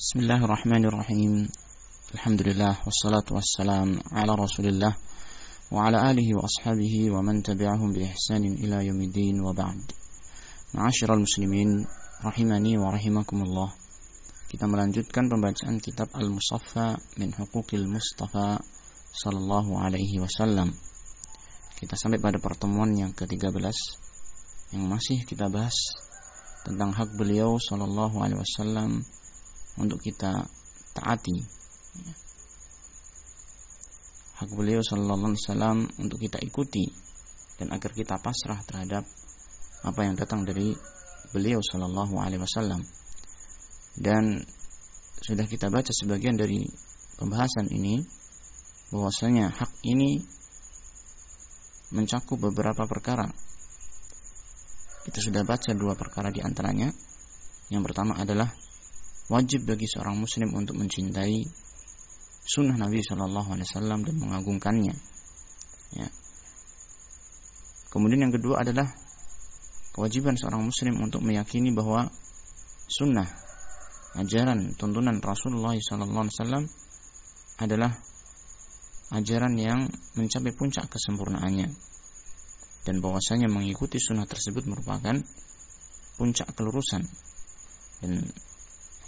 Bismillahirrahmanirrahim. Alhamdulillah wassalatu wassalam ala Rasulillah wa ala alihi wa ashabihi wa man tabi'ahum bi ihsanin ila yaumiddin wa ba'd. Ma'asyiral muslimin rahimani wa rahimakumullah. Kita melanjutkan pembacaan kitab Al-Musaffa min Huquqil Mustafa sallallahu alaihi wasallam. Kita sampai pada pertemuan yang ke-13 yang masih kita bahas tentang hak beliau sallallahu alaihi wasallam untuk kita taati. Hak beliau sallallahu alaihi wasallam untuk kita ikuti dan agar kita pasrah terhadap apa yang datang dari beliau sallallahu alaihi wasallam dan sudah kita baca sebagian dari pembahasan ini bahwasanya hak ini mencakup beberapa perkara. Kita sudah baca dua perkara di antaranya. Yang pertama adalah wajib bagi seorang muslim untuk mencintai sunnah Nabi Shallallahu Alaihi Wasallam dan mengagungkannya. Ya. Kemudian yang kedua adalah kewajiban seorang muslim untuk meyakini bahwa sunnah ajaran tuntunan Rasulullah SAW adalah ajaran yang mencapai puncak kesempurnaannya dan bahwasanya mengikuti sunnah tersebut merupakan puncak kelurusan dan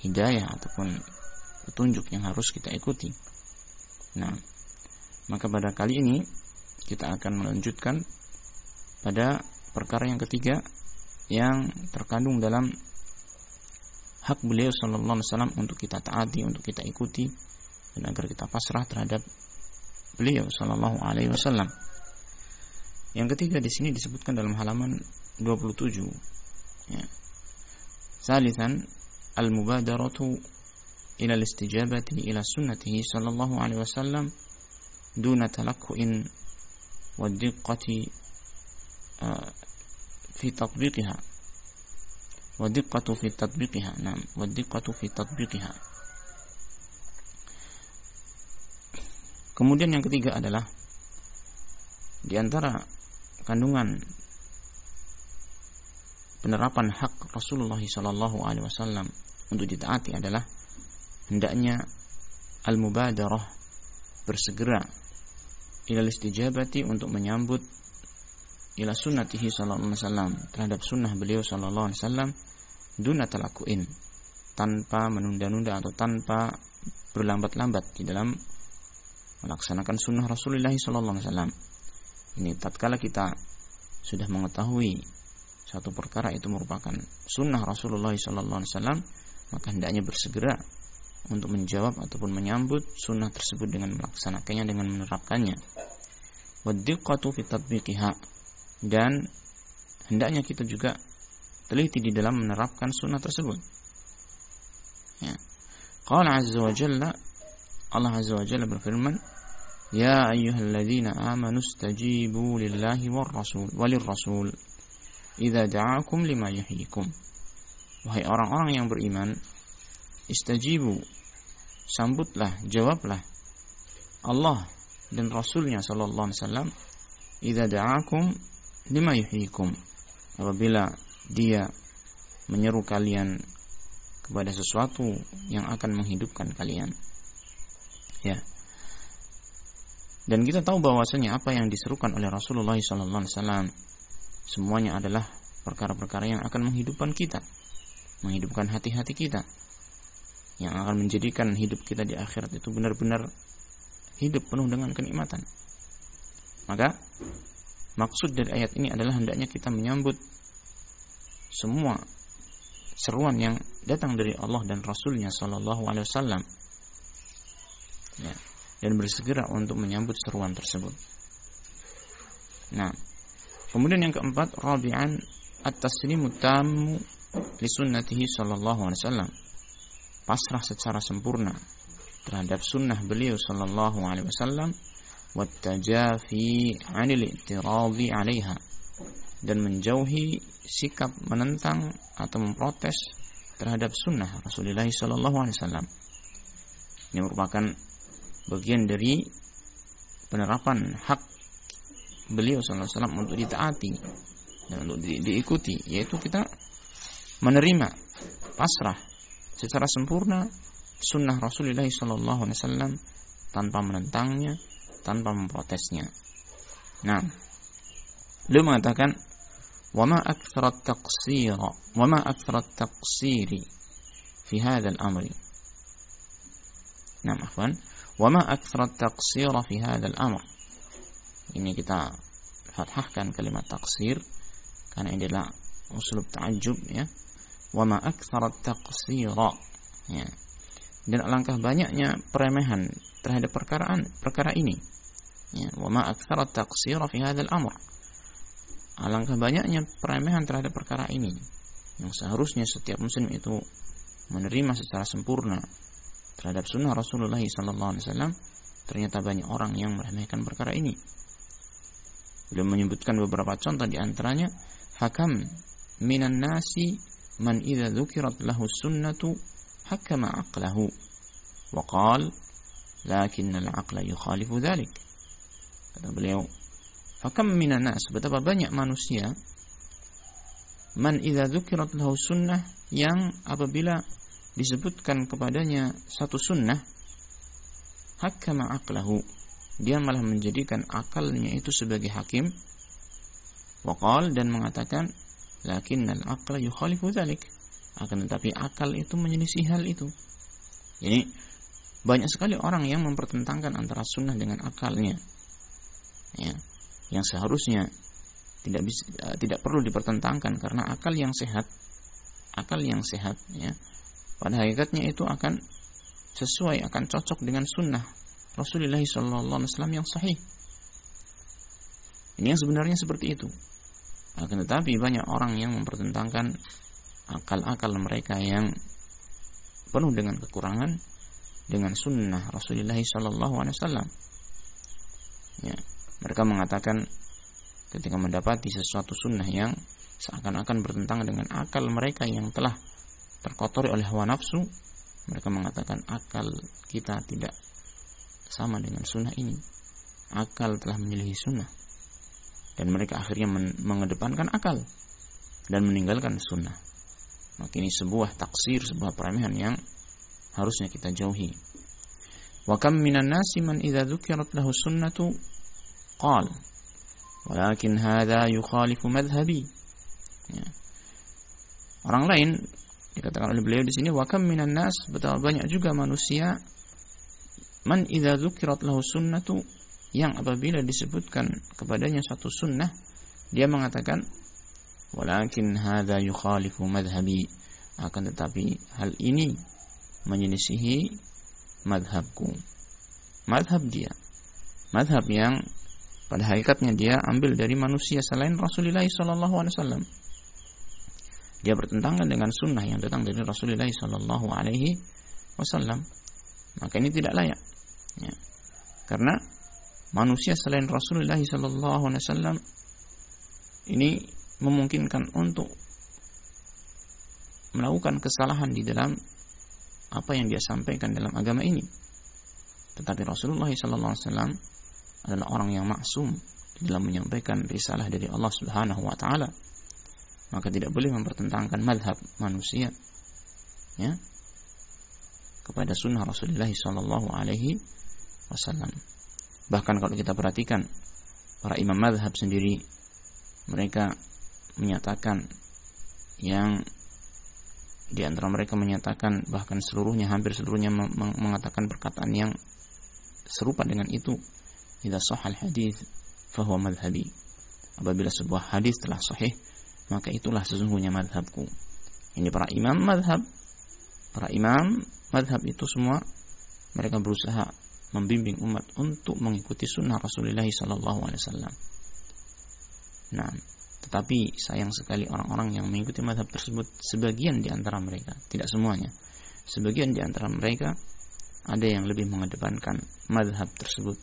hidayah ataupun petunjuk yang harus kita ikuti. Nah, maka pada kali ini kita akan melanjutkan pada perkara yang ketiga yang terkandung dalam hak beliau sallallahu alaihi wasallam untuk kita taati, untuk kita ikuti dan agar kita pasrah terhadap beliau sallallahu alaihi wasallam. Yang ketiga di sini disebutkan dalam halaman 27. Ya. Salisan المبادرة إلى الاستجابة إلى سنته صلى الله عليه وسلم دون تلكؤ والدقة آه، في تطبيقها. والدقة في تطبيقها نعم والدقة في تطبيقها. Kemudian yang ketiga adalah di antara kandungan penerapan hak Rasulullah Sallallahu Alaihi Wasallam untuk ditaati adalah hendaknya al-mubadarah bersegera ila istijabati untuk menyambut ila sunnatihi sallallahu alaihi wasallam terhadap sunnah beliau sallallahu alaihi wasallam duna talakuin tanpa menunda-nunda atau tanpa berlambat-lambat di dalam melaksanakan sunnah Rasulullah Sallallahu Alaihi Wasallam. Ini tatkala kita sudah mengetahui satu perkara itu merupakan sunnah Rasulullah Wasallam, maka hendaknya bersegera untuk menjawab ataupun menyambut sunnah tersebut dengan melaksanakannya dengan menerapkannya. Wadiqatu fi dan hendaknya kita juga teliti di dalam menerapkan sunnah tersebut. Ya. Qala azza wa jalla Allah azza wa jalla berfirman, "Ya ayyuhalladzina amanu stajibu lillahi war rasul walir rasul idza da'akum lima yuhyikum." Wahai orang-orang yang beriman, istajibu sambutlah, jawablah Allah dan Rasulnya sallallahu alaihi wasallam idza da'akum lima yuhyikum apabila dia menyeru kalian kepada sesuatu yang akan menghidupkan kalian. Ya. Dan kita tahu bahwasanya apa yang diserukan oleh Rasulullah SAW semuanya adalah perkara-perkara yang akan menghidupkan kita, menghidupkan hati-hati kita, yang akan menjadikan hidup kita di akhirat itu benar-benar hidup penuh dengan kenikmatan. Maka maksud dari ayat ini adalah hendaknya kita menyambut semua seruan yang datang dari Allah dan Rasulnya Shallallahu Alaihi Wasallam ya, dan bersegera untuk menyambut seruan tersebut. Nah, kemudian yang keempat, rabi'an at-taslimu tamu li sunnatihi sallallahu alaihi wasallam. Pasrah secara sempurna terhadap sunnah beliau sallallahu alaihi wasallam wa tajafi 'anil i'tiradi 'alaiha dan menjauhi sikap menentang atau memprotes terhadap sunnah Rasulullah Sallallahu Alaihi Wasallam. Ini merupakan bagian dari penerapan hak beliau Sallallahu Alaihi untuk ditaati dan untuk di, diikuti, yaitu kita menerima pasrah secara sempurna sunnah Rasulullah Sallallahu Alaihi Wasallam tanpa menentangnya, tanpa memprotesnya. Nah, beliau mengatakan, "Wama aktsarat taqsira, wama aktsarat taqsiri fi hadzal amri." Nah, afwan. Wama aktsarat taqsira fi hadzal amr. Ini kita fathahkan kalimat taksir karena ini adalah uslub ta'ajjub ya. Wama aktsarat taqsira. Ya. Dan alangkah banyaknya peremehan terhadap perkaraan perkara ini. Ya, wa ma aktsara taqsira fi hadzal amr. Alangkah banyaknya peremehan terhadap perkara ini yang seharusnya setiap muslim itu menerima secara sempurna terhadap sunnah Rasulullah wasallam ternyata banyak orang yang meremehkan perkara ini. Beliau menyebutkan beberapa contoh di antaranya hakam minan nasi man idza dzukirat lahu sunnatu hakama aqlahu. Wa qala lakin al-aqla yukhalifu dhalik. Kata beliau fakam minan nas betapa banyak manusia man idza dzukirat lahu sunnah yang apabila disebutkan kepadanya satu sunnah hakama aqlahu dia malah menjadikan akalnya itu sebagai hakim. Waqal dan mengatakan lakinnal aqla yukhalifu dhalik akan tetapi akal itu menyelisih hal itu. Jadi banyak sekali orang yang mempertentangkan antara sunnah dengan akalnya. Ya, yang seharusnya tidak bisa uh, tidak perlu dipertentangkan karena akal yang sehat, akal yang sehat ya. Pada hakikatnya itu akan sesuai akan cocok dengan sunnah Rasulullah SAW yang sahih. Ini yang sebenarnya seperti itu. Akan tetapi banyak orang yang mempertentangkan akal-akal mereka yang penuh dengan kekurangan dengan sunnah Rasulullah Wasallam. Ya, mereka mengatakan ketika mendapati sesuatu sunnah yang seakan-akan bertentangan dengan akal mereka yang telah terkotori oleh hawa nafsu, mereka mengatakan akal kita tidak sama dengan sunnah ini. Akal telah menyelihi sunnah. Dan mereka akhirnya mengedepankan akal dan meninggalkan sunnah. Maka ini sebuah taksir, sebuah peremehan yang harusnya kita jauhi. Wa kam minan nasi man idza dzukirat lahu sunnatu qal walakin hadha yukhalifu madhhabi. Ya. Orang lain dikatakan oleh beliau di sini wa kam minan nas betapa banyak juga manusia man idza dzukirat lahu sunnatu yang apabila disebutkan kepadanya satu sunnah dia mengatakan walakin hadza yukhalifu madhhabi. Akan tetapi hal ini menyelisihi madhabku madhab dia. Madhab yang pada hakikatnya dia ambil dari manusia selain Rasulullah Wasallam. Dia bertentangan dengan sunnah yang datang dari Rasulullah Wasallam maka ini tidak layak ya. karena manusia selain Rasulullah Wasallam ini memungkinkan untuk melakukan kesalahan di dalam apa yang dia sampaikan dalam agama ini. Tetapi Rasulullah SAW adalah orang yang maksum dalam menyampaikan risalah dari Allah Subhanahu wa taala. Maka tidak boleh mempertentangkan madhab manusia ya kepada sunnah Rasulullah Sallallahu Alaihi Wasallam. Bahkan kalau kita perhatikan para imam madhab sendiri mereka menyatakan yang di antara mereka menyatakan bahkan seluruhnya hampir seluruhnya mengatakan perkataan yang serupa dengan itu. Idza sahal hadis fahuwa madhhabi. Apabila sebuah hadis telah sahih, maka itulah sesungguhnya madhabku. Ini para imam madhab, para imam madhab itu semua mereka berusaha membimbing umat untuk mengikuti sunnah Rasulullah Sallallahu Alaihi Wasallam. Nah, tetapi sayang sekali orang-orang yang mengikuti madhab tersebut sebagian di antara mereka, tidak semuanya. Sebagian di antara mereka ada yang lebih mengedepankan madhab tersebut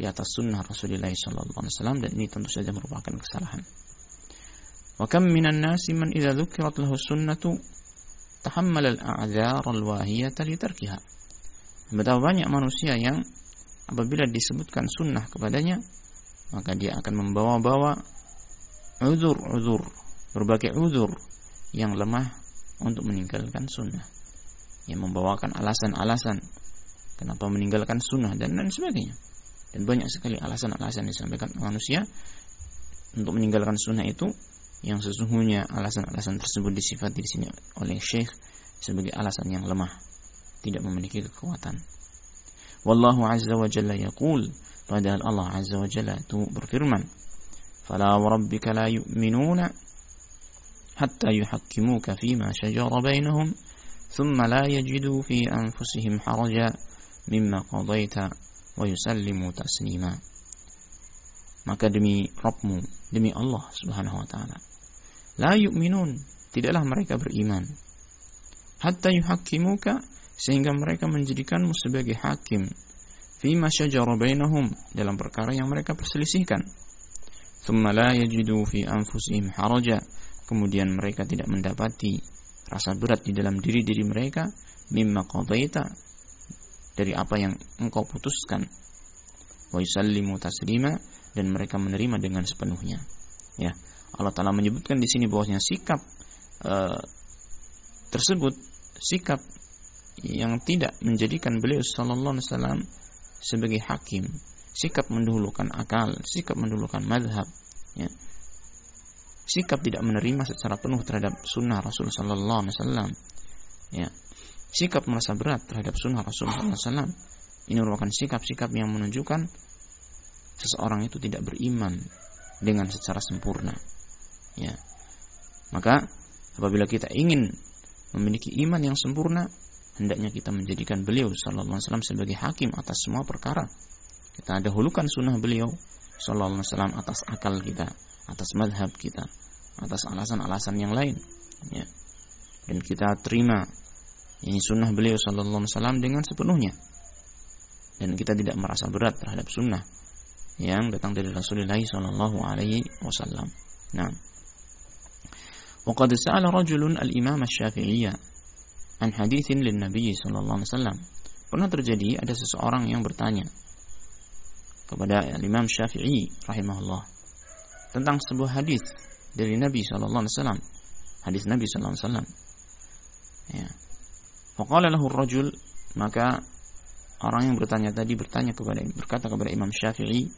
di atas sunnah Rasulullah SAW dan ini tentu saja merupakan kesalahan. Wa kam minan nasi man idza dzukirat lahu tahammal al-a'dzar al-wahiyata li. Betapa banyak manusia yang apabila disebutkan sunnah kepadanya maka dia akan membawa-bawa uzur-uzur, berbagai uzur yang lemah untuk meninggalkan sunnah. yang membawakan alasan-alasan kenapa meninggalkan sunnah dan lain sebagainya. Dan banyak sekali alasan-alasan disampaikan manusia untuk meninggalkan sunnah itu yang sesungguhnya alasan-alasan tersebut disifati di sini oleh Syekh sebagai alasan yang lemah, tidak memiliki kekuatan. Wallahu azza wa jalla yaqul, padahal Allah azza wa jalla itu berfirman, "Fala warabbika la yu'minuna hatta yuhakkimuka fima shajara bainahum, thumma la yajidu fi anfusihim haraja mimma qadaita wa yusallimu taslima." Maka demi Rabbmu, demi Allah Subhanahu wa taala, la yu'minun, tidaklah mereka beriman. Hatta yuhakkimuka sehingga mereka menjadikanmu sebagai hakim. Fima syajara bainahum dalam perkara yang mereka perselisihkan. Thumma la yajidu fi anfusihim haraja. Kemudian mereka tidak mendapati rasa berat di dalam diri-diri mereka. Mimma qadaita dari apa yang engkau putuskan. Wa yusallimu taslima dan mereka menerima dengan sepenuhnya. Ya Allah taala menyebutkan di sini bahwasanya sikap uh, tersebut sikap yang tidak menjadikan beliau sallallahu alaihi wasallam sebagai hakim, sikap mendahulukan akal, sikap mendahulukan madhab, ya. sikap tidak menerima secara penuh terhadap sunnah Rasul sallallahu alaihi wasallam, ya. sikap merasa berat terhadap sunnah Rasul sallallahu alaihi wasallam. Ini merupakan sikap-sikap yang menunjukkan seseorang itu tidak beriman dengan secara sempurna. Ya. Maka apabila kita ingin memiliki iman yang sempurna, hendaknya kita menjadikan beliau sallallahu alaihi wasallam sebagai hakim atas semua perkara. Kita dahulukan sunnah beliau sallallahu alaihi wasallam atas akal kita, atas madhab kita, atas alasan-alasan yang lain. Ya. Dan kita terima ini sunnah beliau sallallahu alaihi wasallam dengan sepenuhnya. Dan kita tidak merasa berat terhadap sunnah yang datang dari Rasulullah wasallam. Nah, وقد سأل رجل الإمام الشافعي عن حديث للنبي صلى الله عليه وسلم pernah terjadi ada seseorang yang bertanya kepada Imam Syafi'i rahimahullah tentang sebuah hadis dari Nabi sallallahu alaihi wasallam hadis Nabi sallallahu alaihi wasallam ya faqala lahu rajul maka orang yang bertanya tadi bertanya kepada berkata kepada Imam Syafi'i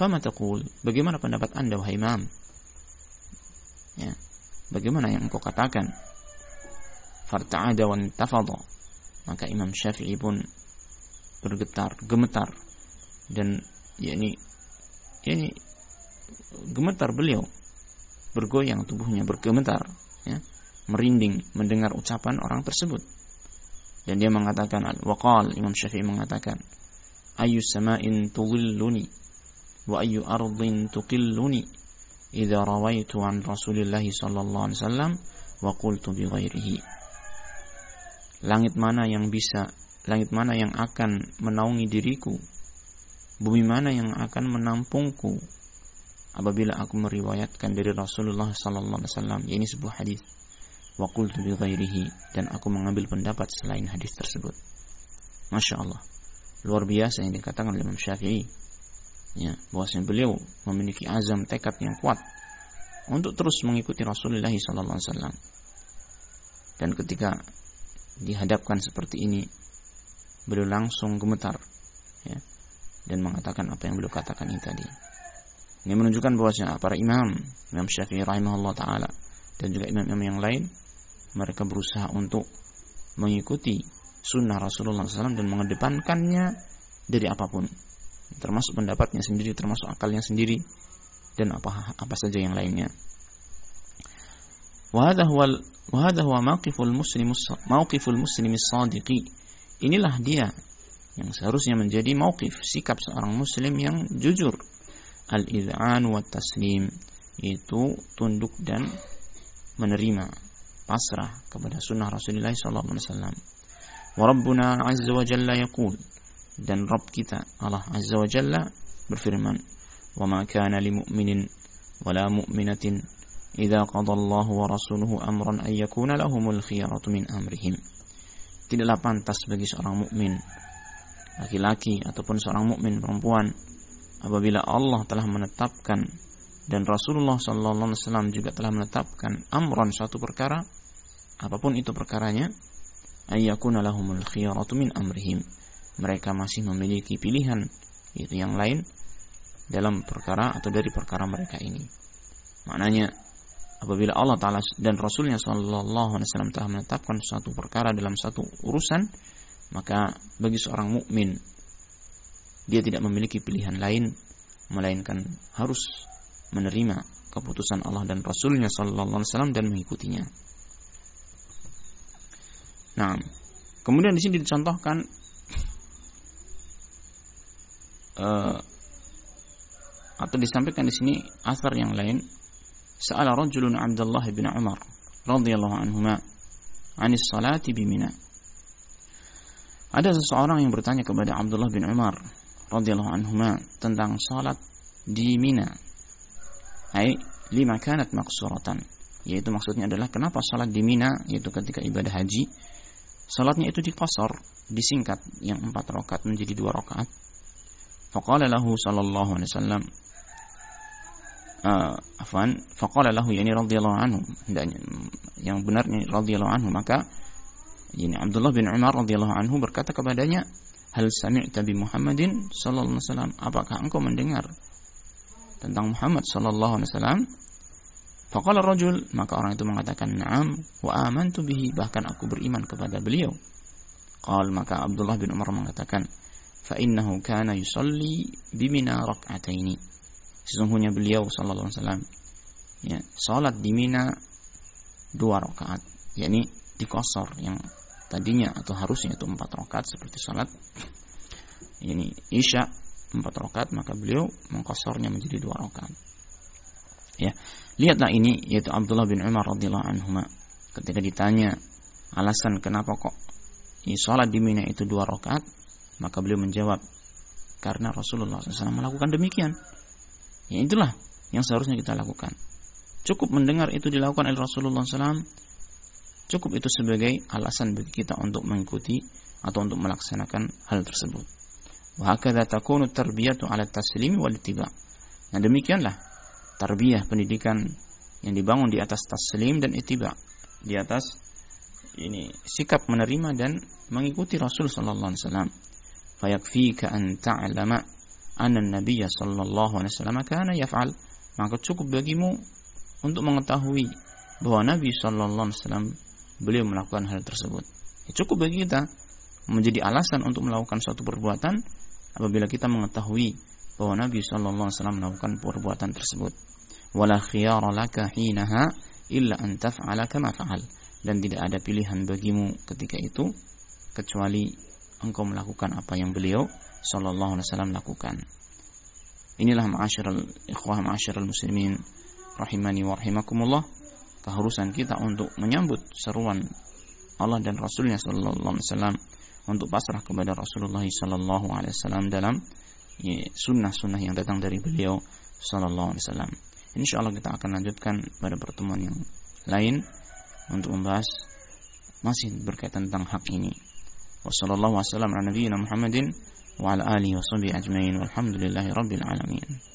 fama taqul bagaimana pendapat Anda wahai Imam Ya. Bagaimana yang engkau katakan? Farta'ada wa tafadha. Maka Imam Syafi'i pun bergetar, gemetar dan yakni yakni gemetar beliau bergoyang tubuhnya bergemetar ya merinding mendengar ucapan orang tersebut dan dia mengatakan waqal Imam Syafi'i mengatakan ayu sama'in tudhilluni wa ayu ardin tuqilluni idza rawaitu an Rasulillah sallallahu alaihi wasallam wa qultu bi ghairihi. Langit mana yang bisa, langit mana yang akan menaungi diriku? Bumi mana yang akan menampungku apabila aku meriwayatkan dari Rasulullah sallallahu alaihi wasallam? Ini sebuah hadis. Wa qultu bi ghairihi dan aku mengambil pendapat selain hadis tersebut. Masya Allah. Luar biasa yang dikatakan oleh Imam Syafi'i ya bahwasanya beliau memiliki azam tekad yang kuat untuk terus mengikuti Rasulullah wasallam. Dan ketika dihadapkan seperti ini, beliau langsung gemetar ya, dan mengatakan apa yang beliau katakan ini tadi. Ini menunjukkan bahwasanya para imam, Imam Syafi'i rahimahullah taala dan juga imam-imam yang lain mereka berusaha untuk mengikuti sunnah Rasulullah SAW dan mengedepankannya dari apa pun termasuk pendapatnya sendiri, termasuk akalnya sendiri dan apa apa saja yang lainnya. Wahada huwa mauqiful muslim mauqiful muslim. Inilah dia yang seharusnya menjadi mauqif sikap seorang muslim yang jujur. Al-id'an wa taslim itu tunduk dan menerima pasrah kepada sunnah Rasulullah sallallahu alaihi wasallam. Azza wa jalla yaqul dan Rabb kita Allah Azza wa Jalla berfirman wa ma kana li mu'minin wala mu'minatin idza qada Allah wa rasuluhu amran ay yakuna lahumul khiyaratu min amrihim tidaklah pantas bagi seorang mukmin laki-laki ataupun seorang mukmin perempuan apabila Allah telah menetapkan dan Rasulullah sallallahu alaihi wasallam juga telah menetapkan amron suatu perkara apa pun itu perkaranya ayyakuna lahumul khiyaratu min amrihim. Mereka masih memiliki pilihan yaitu yang lain dalam perkara atau dari perkara mereka ini. Maknanya apabila Allah Taala dan Rasulnya Shallallahu Alaihi Wasallam telah menetapkan suatu perkara dalam satu urusan, maka bagi seorang mukmin dia tidak memiliki pilihan lain melainkan harus menerima keputusan Allah dan Rasulnya Shallallahu Alaihi Wasallam dan mengikutinya. Nah, kemudian di sini dicontohkan uh, atau disampaikan di sini asar yang lain Sa'ala rajulun Abdullah bin Umar radhiyallahu anhuma anis salati bimina. Ada seseorang yang bertanya kepada Abdullah bin Umar radhiyallahu anhuma tentang salat di Mina. Hai, lima kanat maksuratan. Yaitu maksudnya adalah kenapa salat di Mina yaitu ketika ibadah haji salatnya itu dikosor, disingkat yang empat rakaat menjadi dua rakaat. Faqala lahu sallallahu alaihi wasallam uh, afwan? Faqala lahu yani radhiyallahu anhu. Yang benarnya radhiyallahu anhu maka ini Abdullah bin Umar radhiyallahu anhu berkata kepadanya hal sami'ta bi Muhammadin sallallahu alaihi wasallam? Apakah engkau mendengar tentang Muhammad sallallahu alaihi wasallam? Faqala rajul maka orang itu mengatakan na'am wa amantu bihi. Bahkan aku beriman kepada beliau. Qal maka Abdullah bin Umar mengatakan fa innahu kana yusalli bimina rak'ataini Sesungguhnya beliau sallallahu alaihi wasallam ya, salat di Mina dua rakaat, yakni dikosor yang tadinya atau harusnya itu empat rakaat seperti salat ini isya empat rakaat maka beliau mengkosornya menjadi dua rakaat. Ya, lihatlah ini yaitu Abdullah bin Umar radhiyallahu anhu ketika ditanya alasan kenapa kok ini sholat di Mina itu dua rakaat maka beliau menjawab karena Rasulullah SAW melakukan demikian Ya itulah yang seharusnya kita lakukan. Cukup mendengar itu dilakukan oleh Rasulullah SAW. Cukup itu sebagai alasan bagi kita untuk mengikuti atau untuk melaksanakan hal tersebut. Wahakadha takunu tarbiyatu ala taslimi wal tiba. Nah demikianlah tarbiyah pendidikan yang dibangun di atas taslim dan itiba. Di atas ini sikap menerima dan mengikuti Rasul sallallahu alaihi wasallam. Fayakfika an ta'lama anna Nabi sallallahu alaihi wasallam kana yaf'al maka cukup bagimu untuk mengetahui bahwa Nabi sallallahu alaihi wasallam beliau melakukan hal tersebut. Ya, cukup bagi kita menjadi alasan untuk melakukan suatu perbuatan apabila kita mengetahui bahwa Nabi sallallahu alaihi wasallam melakukan perbuatan tersebut. Wala khiyara laka hinaha illa an taf'ala kama fa'al dan tidak ada pilihan bagimu ketika itu kecuali engkau melakukan apa yang beliau sallallahu alaihi wasallam lakukan. Inilah ma'asyiral ikhwah ma'asyiral muslimin rahimani wa rahimakumullah keharusan kita untuk menyambut seruan Allah dan Rasulnya sallallahu alaihi wasallam untuk pasrah kepada Rasulullah sallallahu alaihi wasallam dalam sunnah-sunnah yang datang dari beliau sallallahu alaihi wasallam. Insyaallah kita akan lanjutkan pada pertemuan yang lain untuk membahas masih berkaitan tentang hak ini. وصلى الله وسلم على نبينا محمد وعلى آله وصحبه أجمعين والحمد لله رب العالمين.